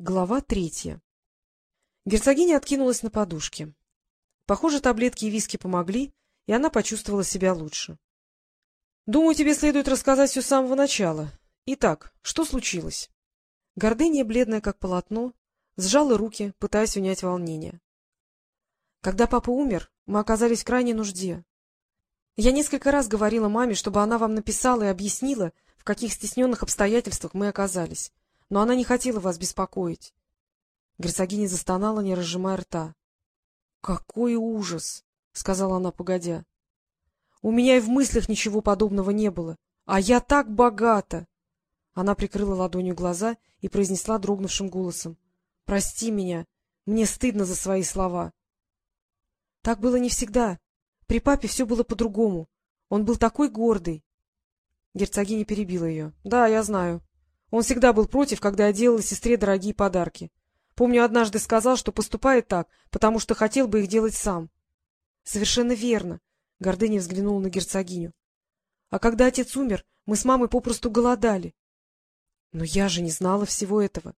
Глава третья Герцогиня откинулась на подушке. Похоже, таблетки и виски помогли, и она почувствовала себя лучше. — Думаю, тебе следует рассказать все с самого начала. Итак, что случилось? Гордыня, бледная как полотно, сжала руки, пытаясь унять волнение. Когда папа умер, мы оказались в крайней нужде. Я несколько раз говорила маме, чтобы она вам написала и объяснила, в каких стесненных обстоятельствах мы оказались но она не хотела вас беспокоить. Герцогиня застонала, не разжимая рта. — Какой ужас! — сказала она, погодя. — У меня и в мыслях ничего подобного не было. А я так богата! Она прикрыла ладонью глаза и произнесла дрогнувшим голосом. — Прости меня, мне стыдно за свои слова. Так было не всегда. При папе все было по-другому. Он был такой гордый. Герцогиня перебила ее. — Да, я знаю. Он всегда был против, когда я делала сестре дорогие подарки. Помню, однажды сказал, что поступает так, потому что хотел бы их делать сам. — Совершенно верно, — Гордыня взглянула на герцогиню. — А когда отец умер, мы с мамой попросту голодали. Но я же не знала всего этого.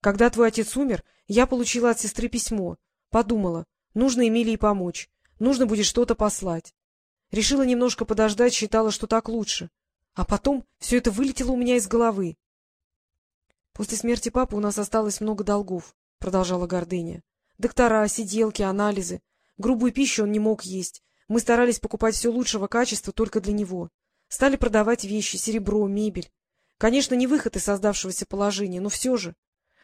Когда твой отец умер, я получила от сестры письмо. Подумала, нужно Эмилии помочь, нужно будет что-то послать. Решила немножко подождать, считала, что так лучше. А потом все это вылетело у меня из головы. — После смерти папы у нас осталось много долгов, — продолжала Гордыня. — Доктора, сиделки, анализы. Грубую пищу он не мог есть. Мы старались покупать все лучшего качества только для него. Стали продавать вещи, серебро, мебель. Конечно, не выход из создавшегося положения, но все же.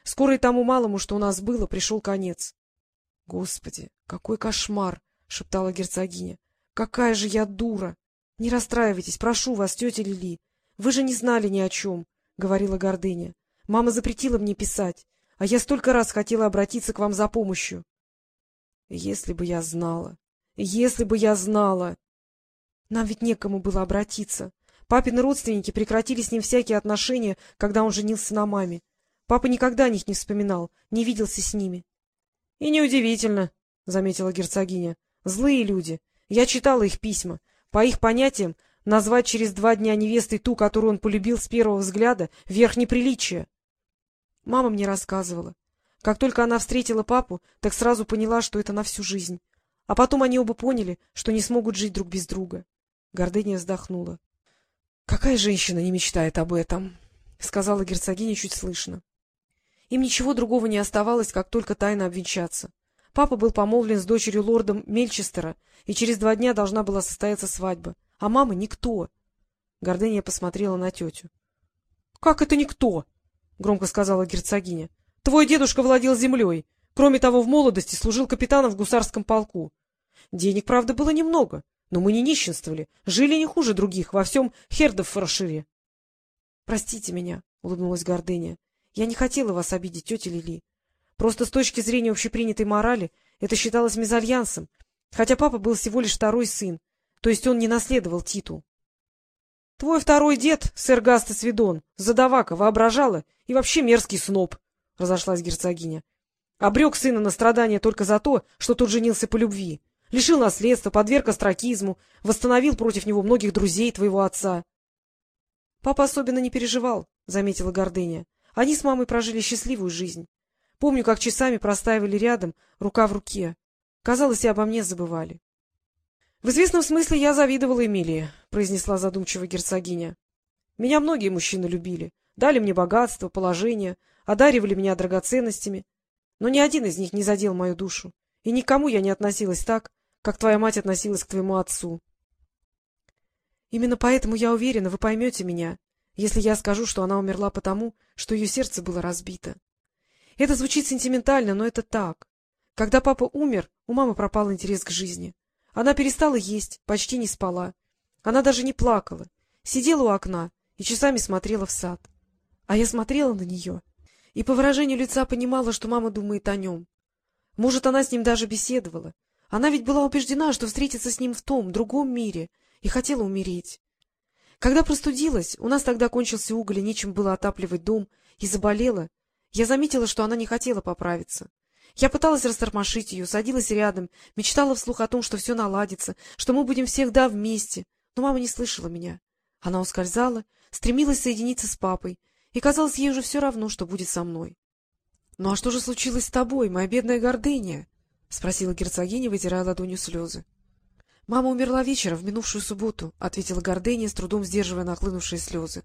Скоро и тому малому, что у нас было, пришел конец. — Господи, какой кошмар! — шептала герцогиня. — Какая же я дура! — Не расстраивайтесь, прошу вас, тетя Лили. Вы же не знали ни о чем, — говорила Гордыня. Мама запретила мне писать, а я столько раз хотела обратиться к вам за помощью. Если бы я знала, если бы я знала! Нам ведь некому было обратиться. Папины родственники прекратили с ним всякие отношения, когда он женился на маме. Папа никогда о них не вспоминал, не виделся с ними. — И неудивительно, — заметила герцогиня. — Злые люди. Я читала их письма. По их понятиям, назвать через два дня невестой ту, которую он полюбил с первого взгляда, — верх неприличия. Мама мне рассказывала. Как только она встретила папу, так сразу поняла, что это на всю жизнь. А потом они оба поняли, что не смогут жить друг без друга. Гордыня вздохнула. — Какая женщина не мечтает об этом? — сказала герцогиня чуть слышно. Им ничего другого не оставалось, как только тайно обвенчаться. Папа был помолвлен с дочерью лорда Мельчестера, и через два дня должна была состояться свадьба. А мама — никто. Гордыня посмотрела на тетю. — Как это никто? — громко сказала герцогиня. — Твой дедушка владел землей. Кроме того, в молодости служил капитаном в гусарском полку. Денег, правда, было немного, но мы не нищенствовали, жили не хуже других во всем Хердофоршире. — Простите меня, — улыбнулась Гордыня. — Я не хотела вас обидеть, тетя Лили. Просто с точки зрения общепринятой морали это считалось мезальянсом, хотя папа был всего лишь второй сын, то есть он не наследовал титул. — Твой второй дед, сэр Гастас Видон, задавака, воображала и вообще мерзкий сноб, — разошлась герцогиня. Обрек сына на страдания только за то, что тот женился по любви. Лишил наследства, подверг остракизму, восстановил против него многих друзей твоего отца. — Папа особенно не переживал, — заметила Гордыня. Они с мамой прожили счастливую жизнь. Помню, как часами простаивали рядом, рука в руке. Казалось, и обо мне забывали. — В известном смысле я завидовала Эмилии, — произнесла задумчиво герцогиня. — Меня многие мужчины любили, дали мне богатство, положение, одаривали меня драгоценностями, но ни один из них не задел мою душу, и никому я не относилась так, как твоя мать относилась к твоему отцу. Именно поэтому я уверена, вы поймете меня, если я скажу, что она умерла потому, что ее сердце было разбито. Это звучит сентиментально, но это так. Когда папа умер, у мамы пропал интерес к жизни. Она перестала есть, почти не спала. Она даже не плакала. Сидела у окна и часами смотрела в сад. А я смотрела на нее и по выражению лица понимала, что мама думает о нем. Может, она с ним даже беседовала. Она ведь была убеждена, что встретится с ним в том, другом мире, и хотела умереть. Когда простудилась, у нас тогда кончился уголь, и нечем было отапливать дом, и заболела, я заметила, что она не хотела поправиться. Я пыталась растормошить ее, садилась рядом, мечтала вслух о том, что все наладится, что мы будем всегда вместе. Но мама не слышала меня. Она ускользала, стремилась соединиться с папой, и казалось ей уже все равно, что будет со мной. — Ну а что же случилось с тобой, моя бедная гордыня? — спросила герцогиня, вытирая ладонью слезы. — Мама умерла вечером в минувшую субботу, — ответила гордыня, с трудом сдерживая нахлынувшие слезы.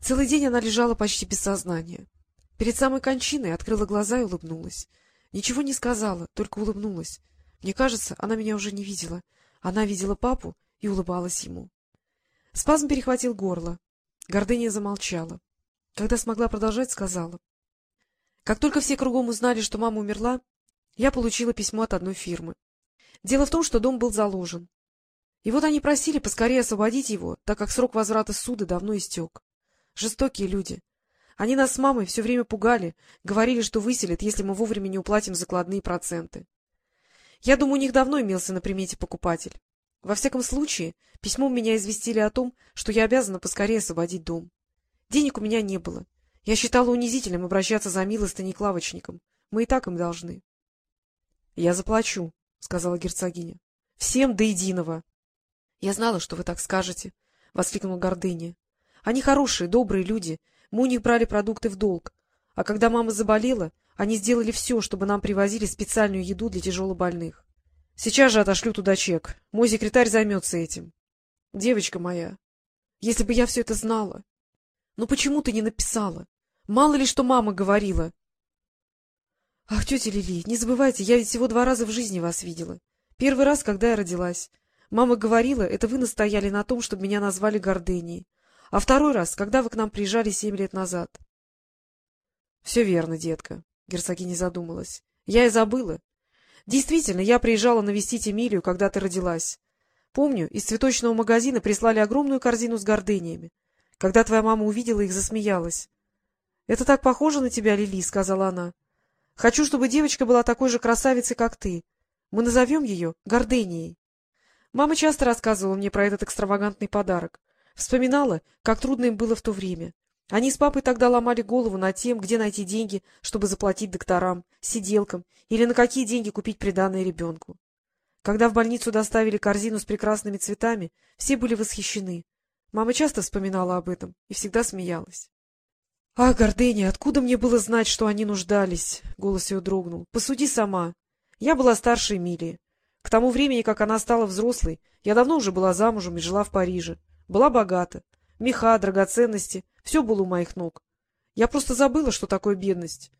Целый день она лежала почти без сознания. Перед самой кончиной открыла глаза и улыбнулась. Ничего не сказала, только улыбнулась. Мне кажется, она меня уже не видела. Она видела папу и улыбалась ему. Спазм перехватил горло. Гордыня замолчала. Когда смогла продолжать, сказала. Как только все кругом узнали, что мама умерла, я получила письмо от одной фирмы. Дело в том, что дом был заложен. И вот они просили поскорее освободить его, так как срок возврата суда давно истек. Жестокие люди. Они нас с мамой все время пугали, говорили, что выселят, если мы вовремя не уплатим закладные проценты. Я думаю, у них давно имелся на примете покупатель. Во всяком случае, письмом меня известили о том, что я обязана поскорее освободить дом. Денег у меня не было. Я считала унизительным обращаться за милостыней к лавочникам. Мы и так им должны. — Я заплачу, — сказала герцогиня. — Всем до единого. — Я знала, что вы так скажете, — воскликнула гордыня. — Они хорошие, добрые люди. Мы у них брали продукты в долг. А когда мама заболела, они сделали все, чтобы нам привозили специальную еду для тяжелобольных. Сейчас же отошлю туда чек. Мой секретарь займется этим. Девочка моя, если бы я все это знала. Ну почему ты не написала? Мало ли что мама говорила. Ах, тетя Лили, не забывайте, я ведь всего два раза в жизни вас видела. Первый раз, когда я родилась. Мама говорила, это вы настояли на том, чтобы меня назвали Гордыней. А второй раз, когда вы к нам приезжали семь лет назад. — Все верно, детка, — герцогиня задумалась. — Я и забыла. Действительно, я приезжала навестить Эмилию, когда ты родилась. Помню, из цветочного магазина прислали огромную корзину с гордыниями. Когда твоя мама увидела их, засмеялась. — Это так похоже на тебя, Лили, — сказала она. — Хочу, чтобы девочка была такой же красавицей, как ты. Мы назовем ее Гордынией. Мама часто рассказывала мне про этот экстравагантный подарок. Вспоминала, как трудно им было в то время. Они с папой тогда ломали голову над тем, где найти деньги, чтобы заплатить докторам, сиделкам или на какие деньги купить приданное ребенку. Когда в больницу доставили корзину с прекрасными цветами, все были восхищены. Мама часто вспоминала об этом и всегда смеялась. — Ах, Гордыня, откуда мне было знать, что они нуждались? — голос ее дрогнул. — Посуди сама. Я была старше Эмилии. К тому времени, как она стала взрослой, я давно уже была замужем и жила в Париже. Была богата. Меха, драгоценности — все было у моих ног. Я просто забыла, что такое бедность.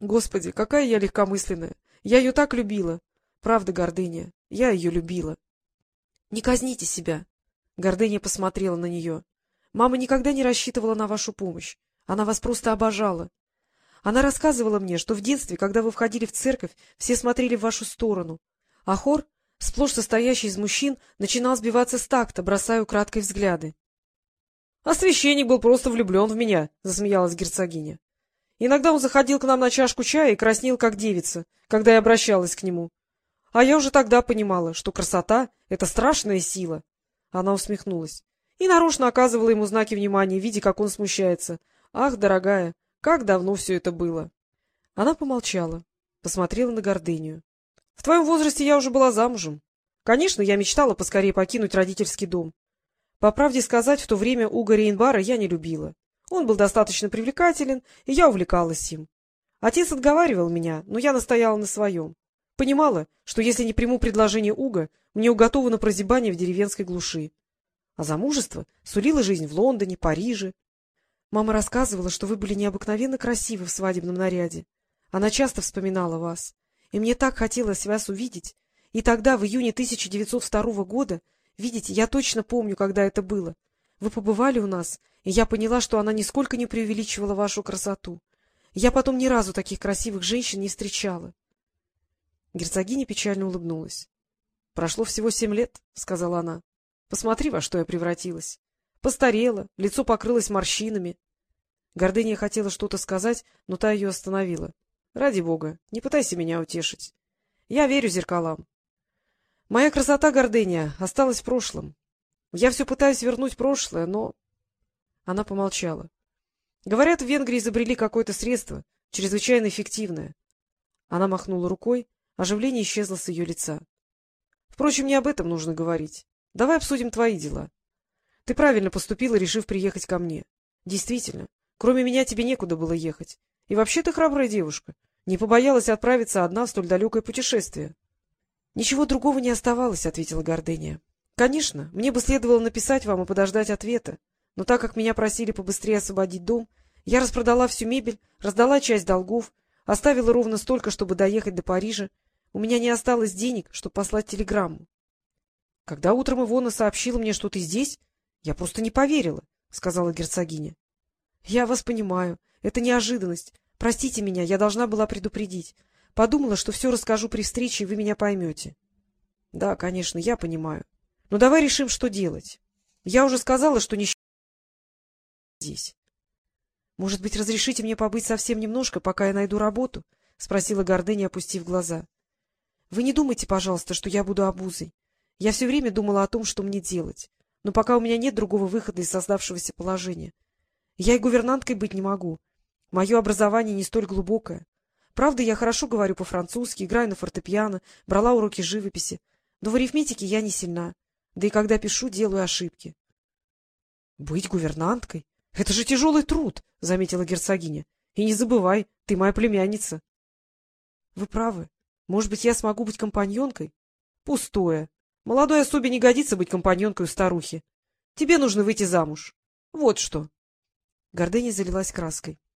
Господи, какая я легкомысленная! Я ее так любила! Правда, гордыня, я ее любила. — Не казните себя! Гордыня посмотрела на нее. — Мама никогда не рассчитывала на вашу помощь. Она вас просто обожала. Она рассказывала мне, что в детстве, когда вы входили в церковь, все смотрели в вашу сторону, а хор, сплошь состоящий из мужчин, начинал сбиваться с такта, бросая украдкой взгляды. — А священник был просто влюблен в меня, — засмеялась герцогиня. Иногда он заходил к нам на чашку чая и краснел, как девица, когда я обращалась к нему. А я уже тогда понимала, что красота — это страшная сила. Она усмехнулась. И нарочно оказывала ему знаки внимания, видя, как он смущается. Ах, дорогая, как давно все это было! Она помолчала, посмотрела на гордыню. — В твоем возрасте я уже была замужем. Конечно, я мечтала поскорее покинуть родительский дом. По правде сказать, в то время Уга Рейнбара я не любила. Он был достаточно привлекателен, и я увлекалась им. Отец отговаривал меня, но я настояла на своем. Понимала, что если не приму предложение Уга, мне уготовано прозябание в деревенской глуши. А замужество сулило жизнь в Лондоне, Париже. Мама рассказывала, что вы были необыкновенно красивы в свадебном наряде. Она часто вспоминала вас. И мне так хотелось вас увидеть. И тогда, в июне 1902 года, Видите, я точно помню, когда это было. Вы побывали у нас, и я поняла, что она нисколько не преувеличивала вашу красоту. Я потом ни разу таких красивых женщин не встречала. Герцогиня печально улыбнулась. — Прошло всего семь лет, — сказала она. — Посмотри, во что я превратилась. Постарела, лицо покрылось морщинами. Гордыня хотела что-то сказать, но та ее остановила. — Ради бога, не пытайся меня утешить. Я верю зеркалам. Моя красота, гордыня, осталась в прошлом. Я все пытаюсь вернуть прошлое, но... Она помолчала. Говорят, в Венгрии изобрели какое-то средство, чрезвычайно эффективное. Она махнула рукой, оживление исчезло с ее лица. Впрочем, не об этом нужно говорить. Давай обсудим твои дела. Ты правильно поступила, решив приехать ко мне. Действительно, кроме меня тебе некуда было ехать. И вообще ты храбрая девушка. Не побоялась отправиться одна в столь далекое путешествие. — Ничего другого не оставалось, — ответила Гордыня. — Конечно, мне бы следовало написать вам и подождать ответа, но так как меня просили побыстрее освободить дом, я распродала всю мебель, раздала часть долгов, оставила ровно столько, чтобы доехать до Парижа. У меня не осталось денег, чтобы послать телеграмму. Когда утром Ивона сообщила мне, что ты здесь, я просто не поверила, — сказала герцогиня. — Я вас понимаю. Это неожиданность. Простите меня, я должна была предупредить. Подумала, что все расскажу при встрече, и вы меня поймете. — Да, конечно, я понимаю. Но давай решим, что делать. Я уже сказала, что не здесь. — Может быть, разрешите мне побыть совсем немножко, пока я найду работу? — спросила Гордыня, опустив глаза. — Вы не думайте, пожалуйста, что я буду обузой. Я все время думала о том, что мне делать. Но пока у меня нет другого выхода из создавшегося положения. Я и гувернанткой быть не могу. Мое образование не столь глубокое. Правда, я хорошо говорю по-французски, играю на фортепиано, брала уроки живописи. Но в арифметике я не сильна. Да и когда пишу, делаю ошибки. — Быть гувернанткой? Это же тяжелый труд, — заметила герцогиня. — И не забывай, ты моя племянница. — Вы правы. Может быть, я смогу быть компаньонкой? — Пустое. Молодой особе не годится быть компаньонкой у старухи. Тебе нужно выйти замуж. Вот что. Гордыня залилась краской. —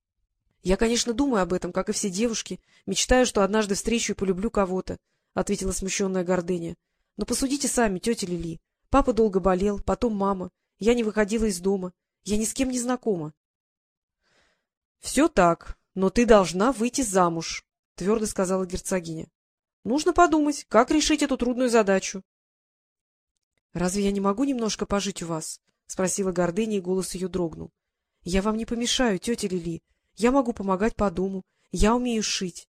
Я, конечно, думаю об этом, как и все девушки, мечтаю, что однажды встречу и полюблю кого-то, — ответила смущенная Гордыня. — Но посудите сами, тетя Лили. Папа долго болел, потом мама. Я не выходила из дома. Я ни с кем не знакома. — Все так, но ты должна выйти замуж, — твердо сказала герцогиня. — Нужно подумать, как решить эту трудную задачу. — Разве я не могу немножко пожить у вас? — спросила Гордыня, и голос ее дрогнул. — Я вам не помешаю, тетя Лили. Я могу помогать по дому. Я умею шить.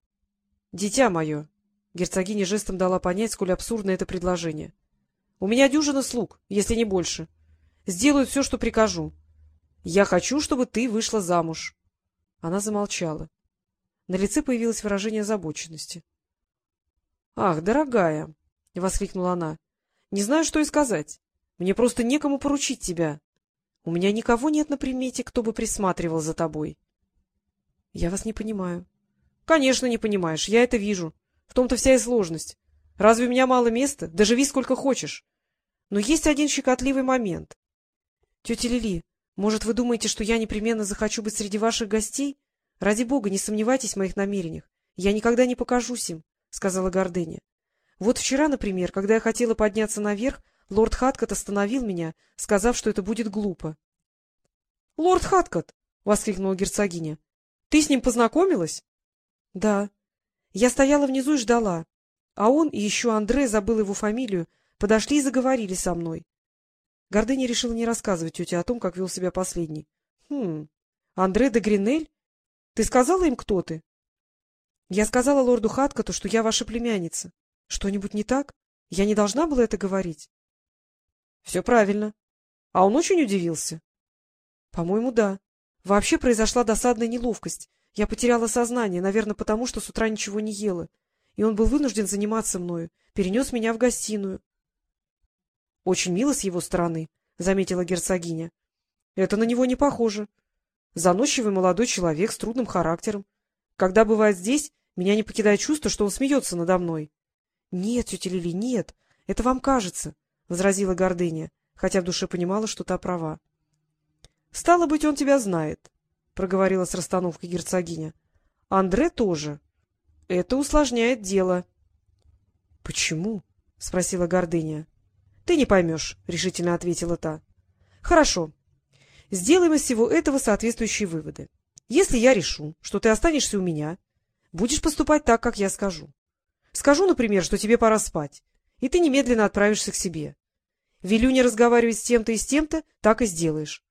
— Дитя мое! — герцогиня жестом дала понять, сколь абсурдно это предложение. — У меня дюжина слуг, если не больше. Сделают все, что прикажу. Я хочу, чтобы ты вышла замуж. Она замолчала. На лице появилось выражение озабоченности. — Ах, дорогая! — воскликнула она. Не знаю, что и сказать. Мне просто некому поручить тебя. У меня никого нет на примете, кто бы присматривал за тобой. — Я вас не понимаю. — Конечно, не понимаешь. Я это вижу. В том-то вся и сложность. Разве у меня мало места? Да живи сколько хочешь. Но есть один щекотливый момент. — Тетя Лили, может, вы думаете, что я непременно захочу быть среди ваших гостей? Ради бога, не сомневайтесь в моих намерениях. Я никогда не покажусь им, — сказала Гордыня. Вот вчера, например, когда я хотела подняться наверх, лорд Хаткот остановил меня, сказав, что это будет глупо. — Лорд Хаткот! — воскликнула герцогиня. — Ты с ним познакомилась? — Да. Я стояла внизу и ждала. А он и еще Андре, забыл его фамилию, подошли и заговорили со мной. Гордыня решила не рассказывать тете о том, как вел себя последний. — Хм, Андре де Гринель? Ты сказала им, кто ты? — Я сказала лорду Хаткоту, что я ваша племянница. — Что-нибудь не так? Я не должна была это говорить? — Все правильно. А он очень удивился? — По-моему, да. Вообще произошла досадная неловкость. Я потеряла сознание, наверное, потому что с утра ничего не ела. И он был вынужден заниматься мною, перенес меня в гостиную. — Очень мило с его стороны, — заметила герцогиня. — Это на него не похоже. Заносчивый молодой человек с трудным характером. Когда бывает здесь, меня не покидает чувство, что он смеется надо мной. — Нет, тетя Лили, нет, это вам кажется, — возразила Гордыня, хотя в душе понимала, что та права. — Стало быть, он тебя знает, — проговорила с расстановкой герцогиня. — Андре тоже. Это усложняет дело. — Почему? — спросила Гордыня. — Ты не поймешь, — решительно ответила та. — Хорошо. Сделаем из всего этого соответствующие выводы. Если я решу, что ты останешься у меня, будешь поступать так, как я скажу. Скажу, например, что тебе пора спать, и ты немедленно отправишься к себе. Велю не разговаривать с тем-то и с тем-то, так и сделаешь.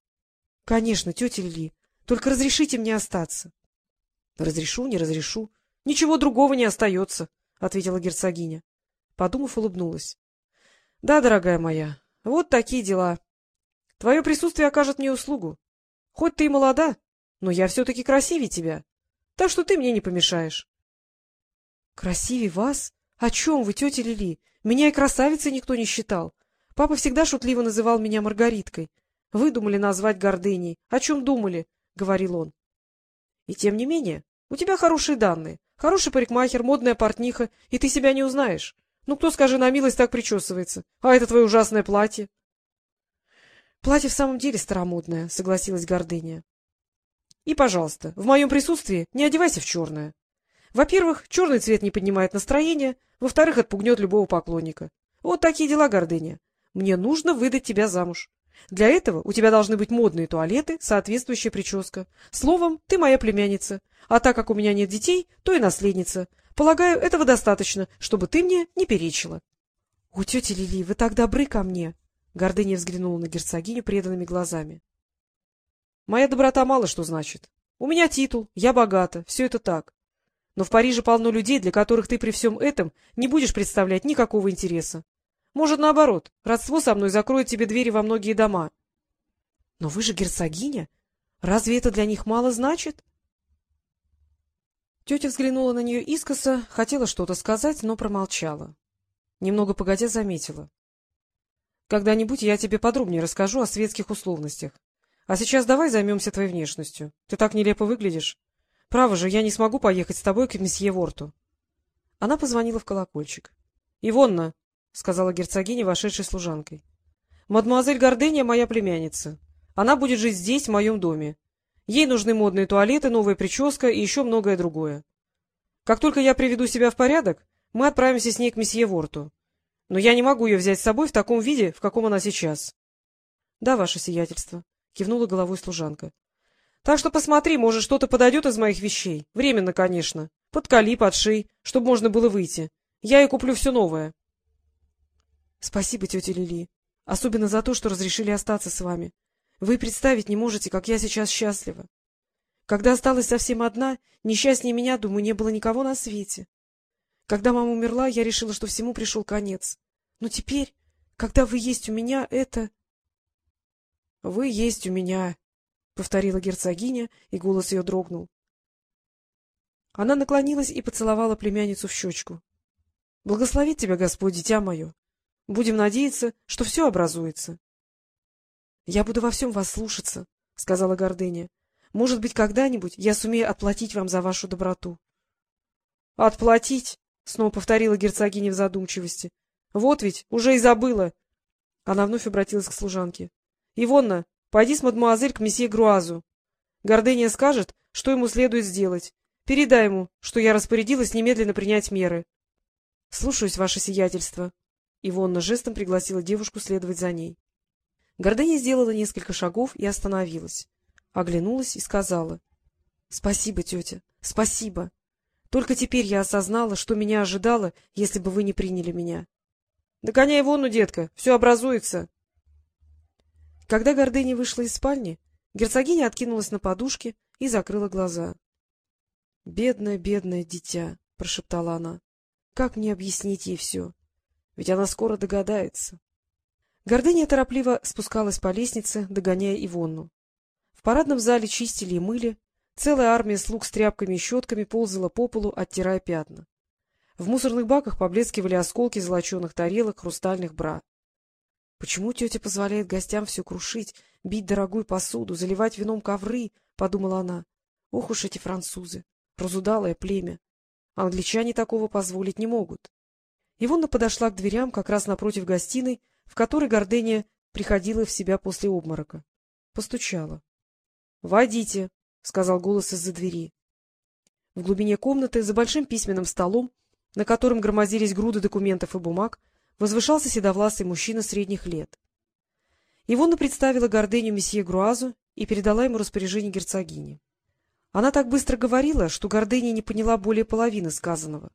— Конечно, тетя Лили, только разрешите мне остаться. — Разрешу, не разрешу. Ничего другого не остается, — ответила герцогиня. Подумав, улыбнулась. — Да, дорогая моя, вот такие дела. Твое присутствие окажет мне услугу. Хоть ты и молода, но я все-таки красивее тебя, так что ты мне не помешаешь. — Красивее вас? О чем вы, тетя Лили? Меня и красавицей никто не считал. Папа всегда шутливо называл меня Маргариткой. Вы думали назвать гордыней. О чем думали? — говорил он. И тем не менее, у тебя хорошие данные, хороший парикмахер, модная портниха, и ты себя не узнаешь. Ну, кто, скажи на милость, так причесывается? А это твое ужасное платье? — Платье в самом деле старомодное, — согласилась Гордыня. — И, пожалуйста, в моем присутствии не одевайся в черное. Во-первых, черный цвет не поднимает настроение, во-вторых, отпугнет любого поклонника. Вот такие дела, Гордыня. Мне нужно выдать тебя замуж. Для этого у тебя должны быть модные туалеты, соответствующая прическа. Словом, ты моя племянница. А так как у меня нет детей, то и наследница. Полагаю, этого достаточно, чтобы ты мне не перечила. — О, тетя Лили, вы так добры ко мне! — Гордыня взглянула на герцогиню преданными глазами. — Моя доброта мало что значит. У меня титул, я богата, все это так. Но в Париже полно людей, для которых ты при всем этом не будешь представлять никакого интереса. Может, наоборот, родство со мной закроет тебе двери во многие дома. — Но вы же герцогиня. Разве это для них мало значит? Тетя взглянула на нее искоса, хотела что-то сказать, но промолчала. Немного погодя заметила. — Когда-нибудь я тебе подробнее расскажу о светских условностях. А сейчас давай займемся твоей внешностью. Ты так нелепо выглядишь. Право же, я не смогу поехать с тобой к месье Ворту. Она позвонила в колокольчик. — Ивонна, — сказала герцогиня, вошедшей служанкой. — Мадемуазель Гордения моя племянница. Она будет жить здесь, в моем доме. Ей нужны модные туалеты, новая прическа и еще многое другое. Как только я приведу себя в порядок, мы отправимся с ней к месье Ворту. Но я не могу ее взять с собой в таком виде, в каком она сейчас. — Да, ваше сиятельство, — кивнула головой служанка. — Так что посмотри, может, что-то подойдет из моих вещей. Временно, конечно. Подколи, подшей, чтобы можно было выйти. Я и куплю все новое. —— Спасибо, тетя Лили. Особенно за то, что разрешили остаться с вами. Вы представить не можете, как я сейчас счастлива. Когда осталась совсем одна, несчастнее меня, думаю, не было никого на свете. Когда мама умерла, я решила, что всему пришел конец. Но теперь, когда вы есть у меня, это... — Вы есть у меня, — повторила герцогиня, и голос ее дрогнул. Она наклонилась и поцеловала племянницу в щечку. — Благословит тебя Господь, дитя мое! Будем надеяться, что все образуется. — Я буду во всем вас слушаться, — сказала Гордыня. — Может быть, когда-нибудь я сумею отплатить вам за вашу доброту. — Отплатить? — снова повторила герцогиня в задумчивости. — Вот ведь, уже и забыла. Она вновь обратилась к служанке. — Ивонна, пойди с мадемуазель к месье Груазу. Гордыня скажет, что ему следует сделать. Передай ему, что я распорядилась немедленно принять меры. — Слушаюсь, ваше сиятельство. Ивонна жестом пригласила девушку следовать за ней. Гордыня сделала несколько шагов и остановилась. Оглянулась и сказала. — Спасибо, тетя, спасибо. Только теперь я осознала, что меня ожидало, если бы вы не приняли меня. — Догоняй Ивонну, детка, все образуется. Когда Гордыня вышла из спальни, герцогиня откинулась на подушке и закрыла глаза. — Бедное, бедное дитя, — прошептала она. — Как мне объяснить ей все? Ведь она скоро догадается. Гордыня торопливо спускалась по лестнице, догоняя Ивонну. В парадном зале чистили и мыли, целая армия слуг с тряпками и щетками ползала по полу, оттирая пятна. В мусорных баках поблескивали осколки золоченых тарелок, хрустальных бра. Почему тетя позволяет гостям все крушить, бить дорогую посуду, заливать вином ковры? — подумала она. Ох уж эти французы! Разудалое племя! Англичане такого позволить не могут. Ивонна подошла к дверям как раз напротив гостиной, в которой Гордения приходила в себя после обморока. Постучала. — Войдите, — сказал голос из-за двери. В глубине комнаты, за большим письменным столом, на котором громозились груды документов и бумаг, возвышался седовласый мужчина средних лет. Ивонна представила Гордению месье Груазу и передала ему распоряжение герцогини. Она так быстро говорила, что Гордения не поняла более половины сказанного.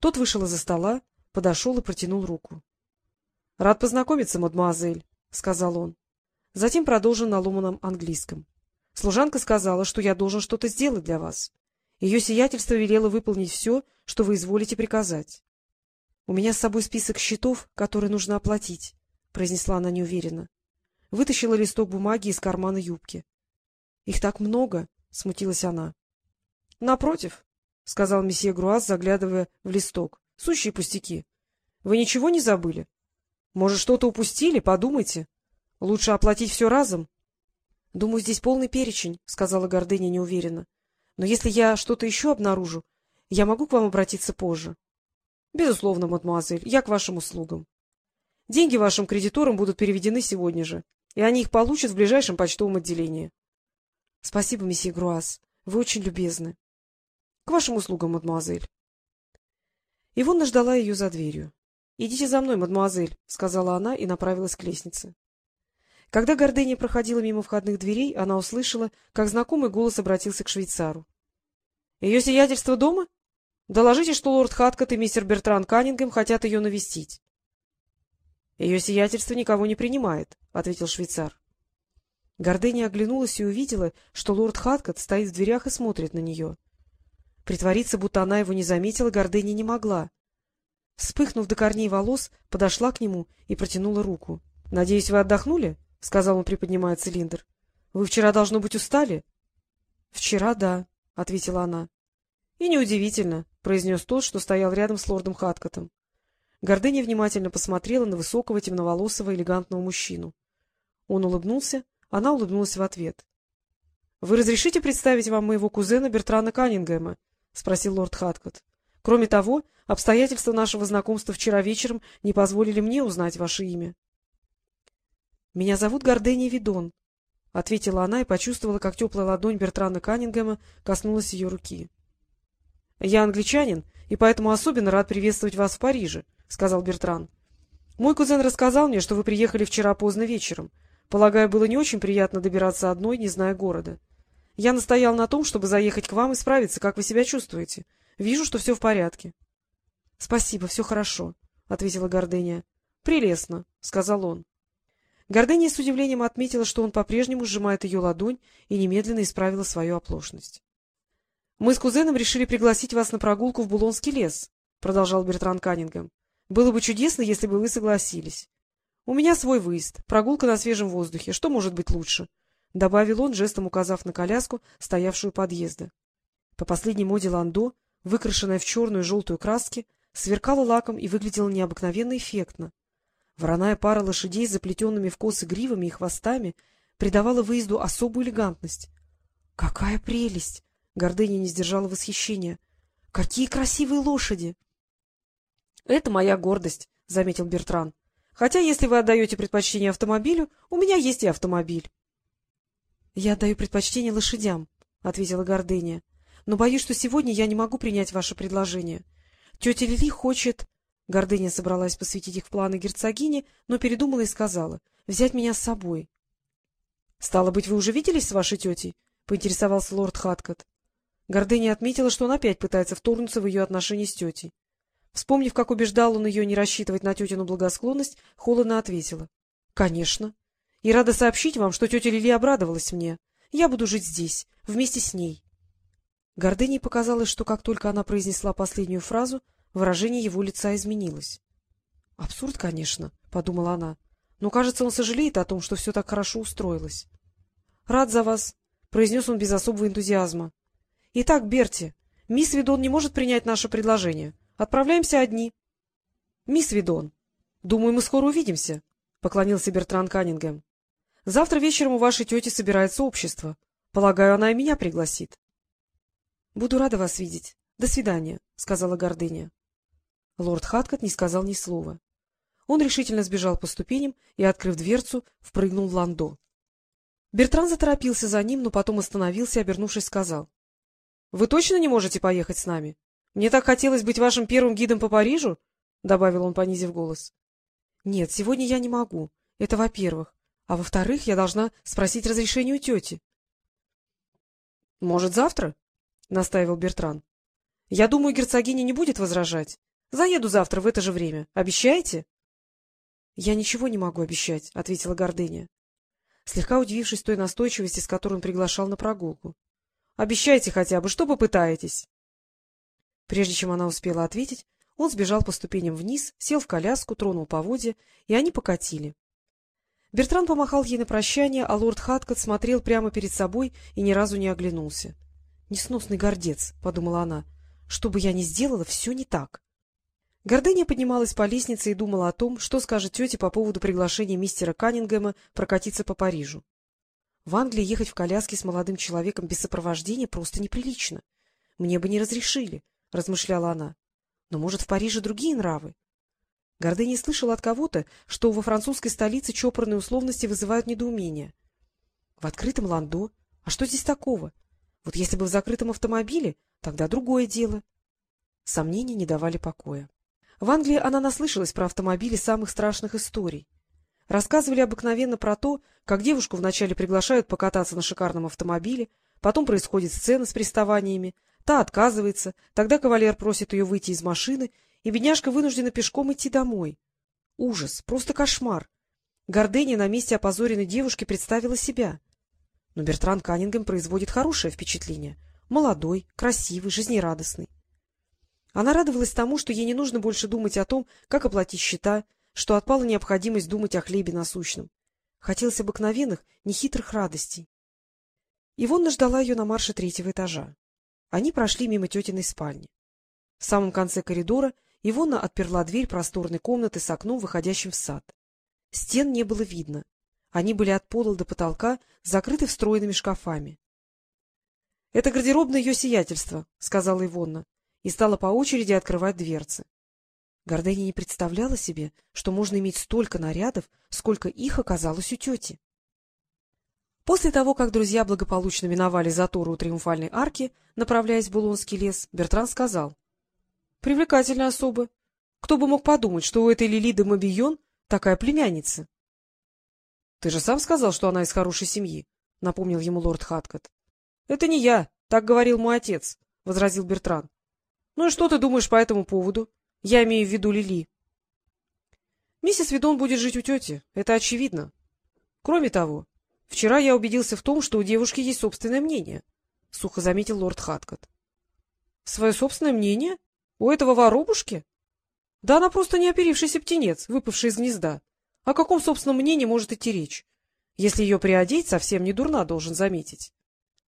Тот вышел из-за стола, подошел и протянул руку. — Рад познакомиться, мадемуазель, — сказал он. Затем продолжил на ломаном английском. — Служанка сказала, что я должен что-то сделать для вас. Ее сиятельство велело выполнить все, что вы изволите приказать. — У меня с собой список счетов, которые нужно оплатить, — произнесла она неуверенно. Вытащила листок бумаги из кармана юбки. — Их так много, — смутилась она. — Напротив, — сказал месье Груаз, заглядывая в листок. — Сущие пустяки. Вы ничего не забыли? Может, что-то упустили? Подумайте. Лучше оплатить все разом. — Думаю, здесь полный перечень, — сказала Гордыня неуверенно. — Но если я что-то еще обнаружу, я могу к вам обратиться позже? — Безусловно, мадемуазель, я к вашим услугам. Деньги вашим кредиторам будут переведены сегодня же, и они их получат в ближайшем почтовом отделении. — Спасибо, месье Груас, вы очень любезны. — К вашим услугам, мадемуазель. Ивонна ждала ее за дверью. — Идите за мной, мадемуазель, — сказала она и направилась к лестнице. Когда Гордыня проходила мимо входных дверей, она услышала, как знакомый голос обратился к швейцару. — Ее сиятельство дома? Доложите, что лорд Хаткот и мистер Бертран Каннингем хотят ее навестить. — Ее сиятельство никого не принимает, — ответил швейцар. Гордыня оглянулась и увидела, что лорд Хаткот стоит в дверях и смотрит на нее. Притвориться, будто она его не заметила, Гордыня не могла. Вспыхнув до корней волос, подошла к нему и протянула руку. — Надеюсь, вы отдохнули? — сказал он, приподнимая цилиндр. — Вы вчера, должно быть, устали? — Вчера, да, — ответила она. — И неудивительно, — произнес тот, что стоял рядом с лордом Хаткотом. Гордыня внимательно посмотрела на высокого темноволосого элегантного мужчину. Он улыбнулся, она улыбнулась в ответ. — Вы разрешите представить вам моего кузена Бертрана Каннингема? — спросил лорд Хаткот. — Кроме того, Обстоятельства нашего знакомства вчера вечером не позволили мне узнать ваше имя. — Меня зовут Гордения Видон, — ответила она и почувствовала, как теплая ладонь Бертрана Каннингема коснулась ее руки. — Я англичанин, и поэтому особенно рад приветствовать вас в Париже, — сказал Бертран. — Мой кузен рассказал мне, что вы приехали вчера поздно вечером. Полагаю, было не очень приятно добираться одной, не зная города. Я настоял на том, чтобы заехать к вам и справиться, как вы себя чувствуете. Вижу, что все в порядке. —— Спасибо, все хорошо, — ответила Гордыня. — Прелестно, — сказал он. Гордыня с удивлением отметила, что он по-прежнему сжимает ее ладонь и немедленно исправила свою оплошность. — Мы с кузеном решили пригласить вас на прогулку в Булонский лес, — продолжал Бертран Каннингем. — Было бы чудесно, если бы вы согласились. У меня свой выезд, прогулка на свежем воздухе. Что может быть лучше? — добавил он, жестом указав на коляску, стоявшую у подъезда. По последней моде ландо, выкрашенная в черную и желтую краски, сверкала лаком и выглядела необыкновенно эффектно. Вороная пара лошадей с заплетенными в косы гривами и хвостами придавала выезду особую элегантность. — Какая прелесть! — Гордыня не сдержала восхищения. — Какие красивые лошади! — Это моя гордость, — заметил Бертран. — Хотя, если вы отдаете предпочтение автомобилю, у меня есть и автомобиль. — Я отдаю предпочтение лошадям, — ответила Гордыня. — Но боюсь, что сегодня я не могу принять ваше предложение. — Тетя Лили хочет... Гордыня собралась посвятить их в планы герцогини, но передумала и сказала. — Взять меня с собой. — Стало быть, вы уже виделись с вашей тетей? — поинтересовался лорд Хаткот. Гордыня отметила, что он опять пытается вторгнуться в ее отношения с тетей. Вспомнив, как убеждал он ее не рассчитывать на тетину благосклонность, холодно ответила. — Конечно. И рада сообщить вам, что тетя Лили обрадовалась мне. Я буду жить здесь, вместе с ней. Гордыне показалось, что как только она произнесла последнюю фразу, выражение его лица изменилось. — Абсурд, конечно, — подумала она, — но, кажется, он сожалеет о том, что все так хорошо устроилось. — Рад за вас, — произнес он без особого энтузиазма. — Итак, Берти, мисс Видон не может принять наше предложение. Отправляемся одни. — Мисс Видон, думаю, мы скоро увидимся, — поклонился Бертран Каннингем. — Завтра вечером у вашей тети собирается общество. Полагаю, она и меня пригласит. — Буду рада вас видеть. До свидания, — сказала Гордыня. Лорд Хаткот не сказал ни слова. Он решительно сбежал по ступеням и, открыв дверцу, впрыгнул в ландо. Бертран заторопился за ним, но потом остановился и, обернувшись, сказал. — Вы точно не можете поехать с нами? Мне так хотелось быть вашим первым гидом по Парижу, — добавил он, понизив голос. — Нет, сегодня я не могу. Это во-первых. А во-вторых, я должна спросить разрешение у тети. — Может, завтра? — настаивал Бертран. — Я думаю, герцогиня не будет возражать. Заеду завтра в это же время. Обещаете? — Я ничего не могу обещать, — ответила Гордыня, слегка удивившись той настойчивости, с которой он приглашал на прогулку. — Обещайте хотя бы, что попытаетесь. Прежде чем она успела ответить, он сбежал по ступеням вниз, сел в коляску, тронул поводья, и они покатили. Бертран помахал ей на прощание, а лорд Хаткот смотрел прямо перед собой и ни разу не оглянулся. Несносный гордец, — подумала она. Что бы я ни сделала, все не так. Гордыня поднималась по лестнице и думала о том, что скажет тете по поводу приглашения мистера Каннингема прокатиться по Парижу. В Англии ехать в коляске с молодым человеком без сопровождения просто неприлично. Мне бы не разрешили, — размышляла она. Но, может, в Париже другие нравы? Гордыня слышала от кого-то, что во французской столице чопорные условности вызывают недоумение. В открытом ландо? А что здесь такого? Вот если бы в закрытом автомобиле, тогда другое дело. Сомнения не давали покоя. В Англии она наслышалась про автомобили самых страшных историй. Рассказывали обыкновенно про то, как девушку вначале приглашают покататься на шикарном автомобиле, потом происходит сцена с приставаниями, та отказывается, тогда кавалер просит ее выйти из машины, и бедняжка вынуждена пешком идти домой. Ужас, просто кошмар. Гордыня на месте опозоренной девушки представила себя. Но Бертран Каннингем производит хорошее впечатление. Молодой, красивый, жизнерадостный. Она радовалась тому, что ей не нужно больше думать о том, как оплатить счета, что отпала необходимость думать о хлебе насущном. Хотелось обыкновенных, нехитрых радостей. Ивонна ждала ее на марше третьего этажа. Они прошли мимо тетиной спальни. В самом конце коридора Ивонна отперла дверь просторной комнаты с окном, выходящим в сад. Стен не было видно. Они были от пола до потолка, закрыты встроенными шкафами. — Это гардеробное ее сиятельство, — сказала Ивонна, и стала по очереди открывать дверцы. Гордыня не представляла себе, что можно иметь столько нарядов, сколько их оказалось у тети. После того, как друзья благополучно миновали затору у Триумфальной арки, направляясь в Булонский лес, Бертран сказал. — Привлекательная особа. Кто бы мог подумать, что у этой Лили де Мобион такая племянница? — Ты же сам сказал, что она из хорошей семьи, — напомнил ему лорд Хаткот. — Это не я, так говорил мой отец, — возразил Бертран. — Ну и что ты думаешь по этому поводу? Я имею в виду Лили. — Миссис Видон будет жить у тети, это очевидно. Кроме того, вчера я убедился в том, что у девушки есть собственное мнение, — сухо заметил лорд Хаткот. — Свое собственное мнение? У этого воробушки? Да она просто не оперившийся птенец, выпавший из гнезда. О каком собственном мнении может идти речь? Если ее приодеть, совсем не дурна, должен заметить.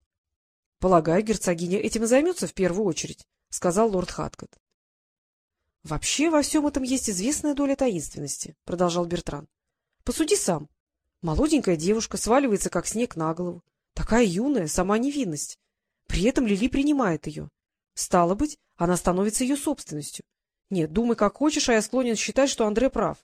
— Полагаю, герцогиня этим и займется в первую очередь, — сказал лорд Хаткот. — Вообще во всем этом есть известная доля таинственности, — продолжал Бертран. — Посуди сам. Молоденькая девушка сваливается, как снег на голову. Такая юная, сама невинность. При этом Лили принимает ее. Стало быть, она становится ее собственностью. Нет, думай как хочешь, а я склонен считать, что Андре прав.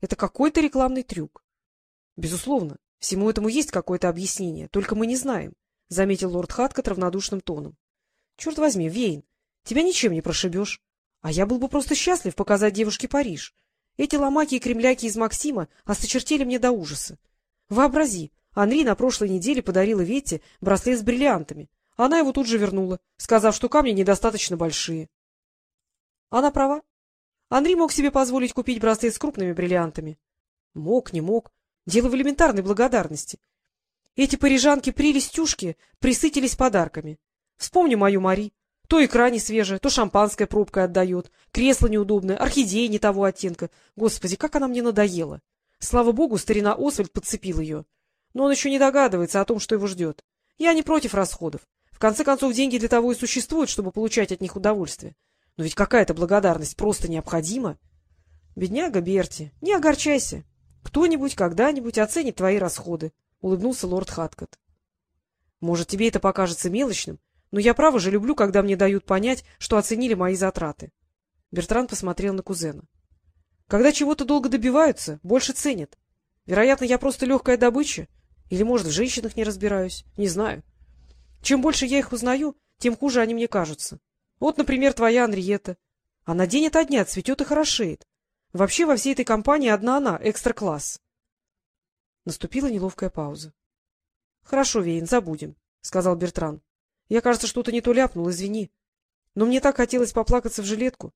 Это какой-то рекламный трюк. — Безусловно, всему этому есть какое-то объяснение, только мы не знаем, — заметил лорд Хаткот равнодушным тоном. — Черт возьми, Вейн, тебя ничем не прошибешь. А я был бы просто счастлив показать девушке Париж. Эти ломаки и кремляки из Максима осточертели мне до ужаса. Вообрази, Анри на прошлой неделе подарила Ветте браслет с бриллиантами. Она его тут же вернула, сказав, что камни недостаточно большие. Она права. Анри мог себе позволить купить браслет с крупными бриллиантами. Мог, не мог. Дело в элементарной благодарности. Эти парижанки-прелестюшки присытились подарками. Вспомни мою Мари. То икра не свежая, то шампанское пробкой отдает, кресло неудобное, орхидея не того оттенка. Господи, как она мне надоела! Слава богу, старина Освальд подцепил ее. Но он еще не догадывается о том, что его ждет. Я не против расходов. В конце концов, деньги для того и существуют, чтобы получать от них удовольствие. Но ведь какая-то благодарность просто необходима. Бедняга Берти, не огорчайся. Кто-нибудь когда-нибудь оценит твои расходы, — улыбнулся лорд Хаткот. Может, тебе это покажется мелочным, но я, право же, люблю, когда мне дают понять, что оценили мои затраты. Бертран посмотрел на кузена. Когда чего-то долго добиваются, больше ценят. Вероятно, я просто легкая добыча. Или, может, в женщинах не разбираюсь. Не знаю. Чем больше я их узнаю, тем хуже они мне кажутся. Вот, например, твоя Анриета. Она день ото дня цветет и хорошеет. Вообще во всей этой компании одна она, экстра-класс. Наступила неловкая пауза. — Хорошо, Вейн, забудем, — сказал Бертран. Я, кажется, что-то не то ляпнул, извини. Но мне так хотелось поплакаться в жилетку.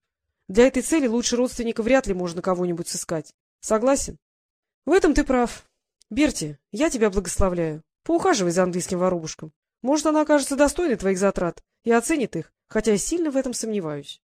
Для этой цели лучше родственника вряд ли можно кого-нибудь сыскать. Согласен? В этом ты прав. Берти, я тебя благословляю. Поухаживай за английским воробушком. Может, она окажется достойной твоих затрат и оценит их, хотя я сильно в этом сомневаюсь.